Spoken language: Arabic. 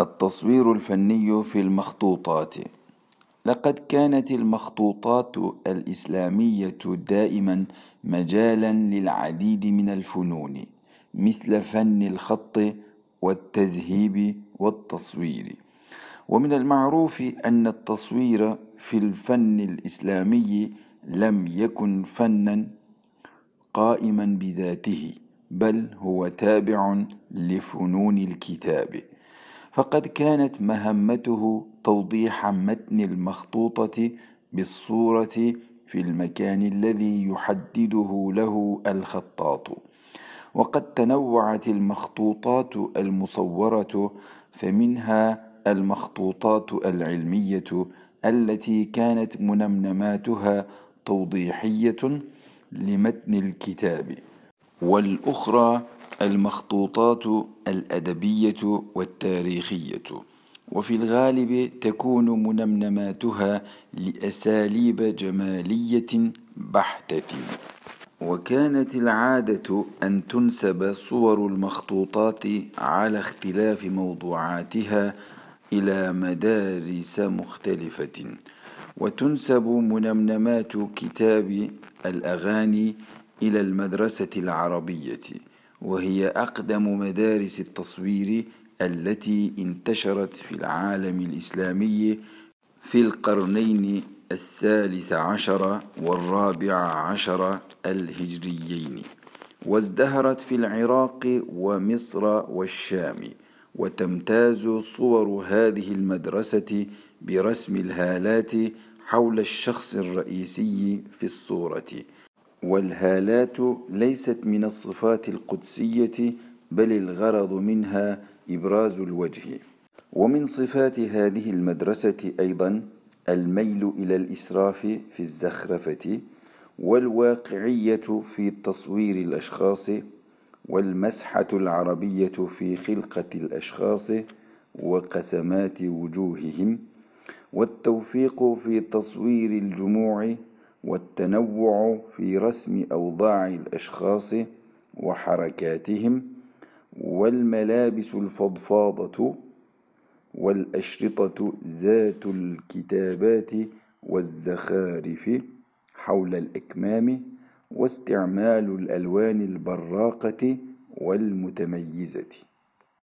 التصوير الفني في المخطوطات. لقد كانت المخطوطات الإسلامية دائما مجالا للعديد من الفنون مثل فن الخط والتذهيب والتصوير. ومن المعروف أن التصوير في الفن الإسلامي لم يكن فنا قائما بذاته بل هو تابع لفنون الكتاب. فقد كانت مهمته توضيح متن المخطوطة بالصورة في المكان الذي يحدده له الخطاط. وقد تنوعت المخطوطات المصورة فمنها المخطوطات العلمية التي كانت منمنماتها توضيحية لمتن الكتاب. والأخرى المخطوطات الأدبية والتاريخية. وفي الغالب تكون منمنماتها لأساليب جمالية بحتة. وكانت العادة أن تنسب صور المخطوطات على اختلاف موضوعاتها إلى مدارس مختلفة. وتنسب منمنمات كتاب الأغاني إلى المدرسة العربية. وهي أقدم مدارس التصوير التي انتشرت في العالم الإسلامي في القرنين الثالث عشر والرابع عشر الهجريين وازدهرت في العراق ومصر والشام وتمتاز صور هذه المدرسة برسم الهالات حول الشخص الرئيسي في الصورة. والهالات ليست من الصفات القدسية بل الغرض منها إبراز الوجه. ومن صفات هذه المدرسة أيضا الميل إلى الإسراف في الزخرفة والواقعية في تصوير الأشخاص والمسحة العربية في خلقة الأشخاص وقسمات وجوههم والتوفيق في تصوير الجموع والتنوع في رسم أوضاع الأشخاص وحركاتهم والملابس الفضفاضة والأشرطة ذات الكتابات والزخارف حول الأكمام واستعمال الألوان البراقة والمتميزة.